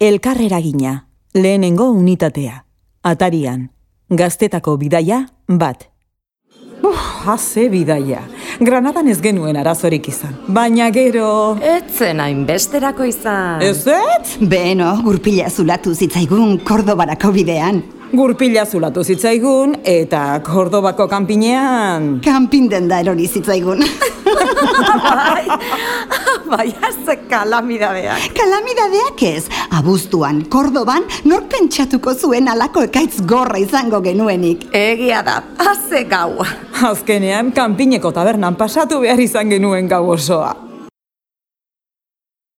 Elkarreragina, lehenengo unitatea. Atarian, gaztetako bidaia bat. Uf, haze bidaia. Granadan ez genuen arazorik izan. Baina gero... Etzen hainbesterako izan. Ez ez? Beno, gurpila zulatu zitzaigun Kordobarako bidean. Gurpila zulatu zitzaigun eta Kordobako kanpinean... Kanpin denda erori zitzaigun. bai, bai, ze kalamidadeak. Kalamidadeak ez, abuztuan, Kordoban, nork pentsatuko zuen alako ekaitz gorra izango genuenik. Egia da, haze gaua. Azkenean, kanpineko tabernan pasatu behar izan genuen gau osoa.